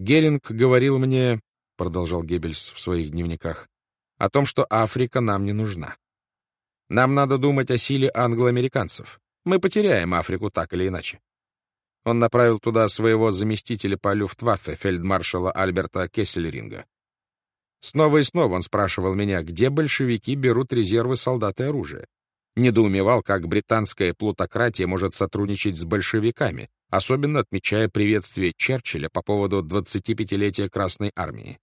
Геринг говорил мне, — продолжал Геббельс в своих дневниках, — о том, что Африка нам не нужна. Нам надо думать о силе англоамериканцев. Мы потеряем Африку так или иначе. Он направил туда своего заместителя по Люфтваффе, фельдмаршала Альберта Кессельринга. Снова и снова он спрашивал меня, где большевики берут резервы солдат и оружия. Недоумевал, как британская плутократия может сотрудничать с большевиками, особенно отмечая приветствие Черчилля по поводу 25-летия Красной Армии.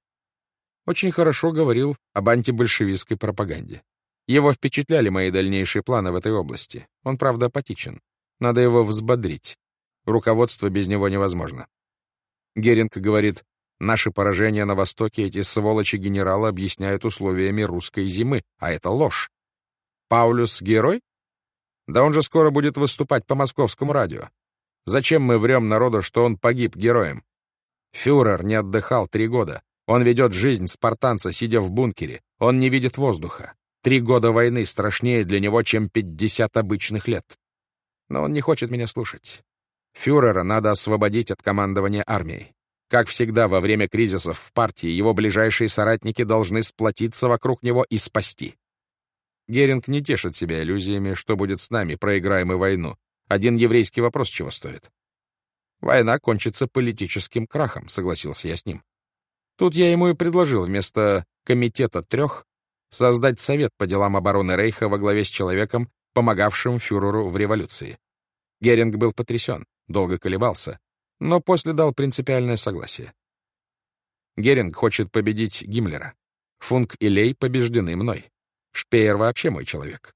Очень хорошо говорил об антибольшевистской пропаганде. Его впечатляли мои дальнейшие планы в этой области. Он, правда, апатичен. Надо его взбодрить. Руководство без него невозможно. Геринг говорит, наши поражения на Востоке эти сволочи-генералы объясняют условиями русской зимы, а это ложь. Паулюс — герой? Да он же скоро будет выступать по московскому радио. Зачем мы врем народу, что он погиб героем? Фюрер не отдыхал три года. Он ведет жизнь спартанца, сидя в бункере. Он не видит воздуха. Три года войны страшнее для него, чем пятьдесят обычных лет. Но он не хочет меня слушать. Фюрера надо освободить от командования армией. Как всегда, во время кризисов в партии его ближайшие соратники должны сплотиться вокруг него и спасти. Геринг не тешит себя иллюзиями, что будет с нами, проиграем мы войну. Один еврейский вопрос чего стоит. Война кончится политическим крахом, согласился я с ним. Тут я ему и предложил вместо комитета трех создать совет по делам обороны Рейха во главе с человеком, помогавшим фюреру в революции. Геринг был потрясен долго колебался, но после дал принципиальное согласие. Геринг хочет победить Гиммлера. Функ и Лей побеждены мной. Шпеер вообще мой человек.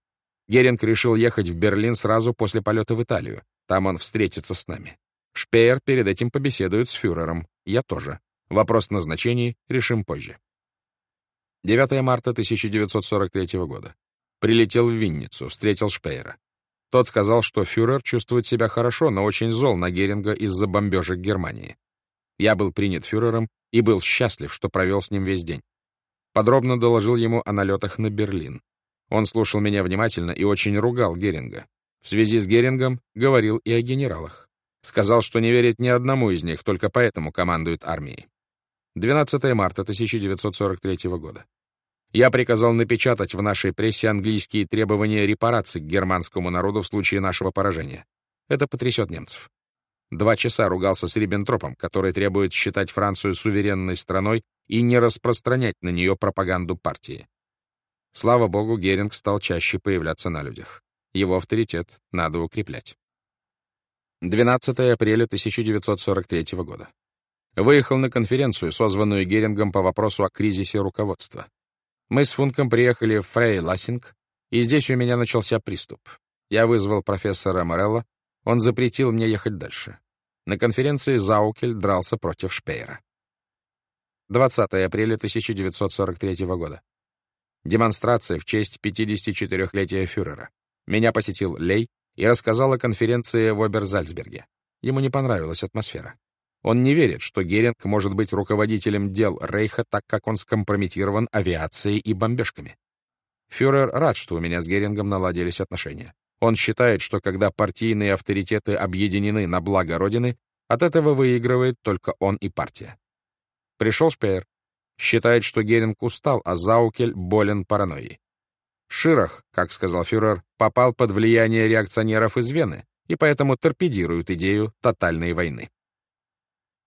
Геринг решил ехать в Берлин сразу после полета в Италию. Там он встретится с нами. Шпеер перед этим побеседует с фюрером. Я тоже. Вопрос назначений решим позже. 9 марта 1943 года. Прилетел в Винницу, встретил Шпеера. Тот сказал, что фюрер чувствует себя хорошо, но очень зол на Геринга из-за бомбежек Германии. Я был принят фюрером и был счастлив, что провел с ним весь день. Подробно доложил ему о налетах на Берлин. Он слушал меня внимательно и очень ругал Геринга. В связи с Герингом говорил и о генералах. Сказал, что не верит ни одному из них, только поэтому командует армией. 12 марта 1943 года. Я приказал напечатать в нашей прессе английские требования репараций к германскому народу в случае нашего поражения. Это потрясет немцев. Два часа ругался с Риббентропом, который требует считать Францию суверенной страной и не распространять на нее пропаганду партии. Слава богу, Геринг стал чаще появляться на людях. Его авторитет надо укреплять. 12 апреля 1943 года. Выехал на конференцию, созванную Герингом по вопросу о кризисе руководства. Мы с Функом приехали в Фрей-Лассинг, и здесь у меня начался приступ. Я вызвал профессора Морелла, он запретил мне ехать дальше. На конференции Заукель дрался против Шпеера. 20 апреля 1943 года. Демонстрация в честь 54-летия фюрера. Меня посетил Лей и рассказал о конференции в Оберзальцберге. Ему не понравилась атмосфера. Он не верит, что Геринг может быть руководителем дел Рейха, так как он скомпрометирован авиацией и бомбежками. Фюрер рад, что у меня с Герингом наладились отношения. Он считает, что когда партийные авторитеты объединены на благо Родины, от этого выигрывает только он и партия. Пришел Шпеер. Считает, что Геринг устал, а Заукель болен паранойей. Ширах, как сказал фюрер, попал под влияние реакционеров из Вены и поэтому торпедирует идею тотальной войны.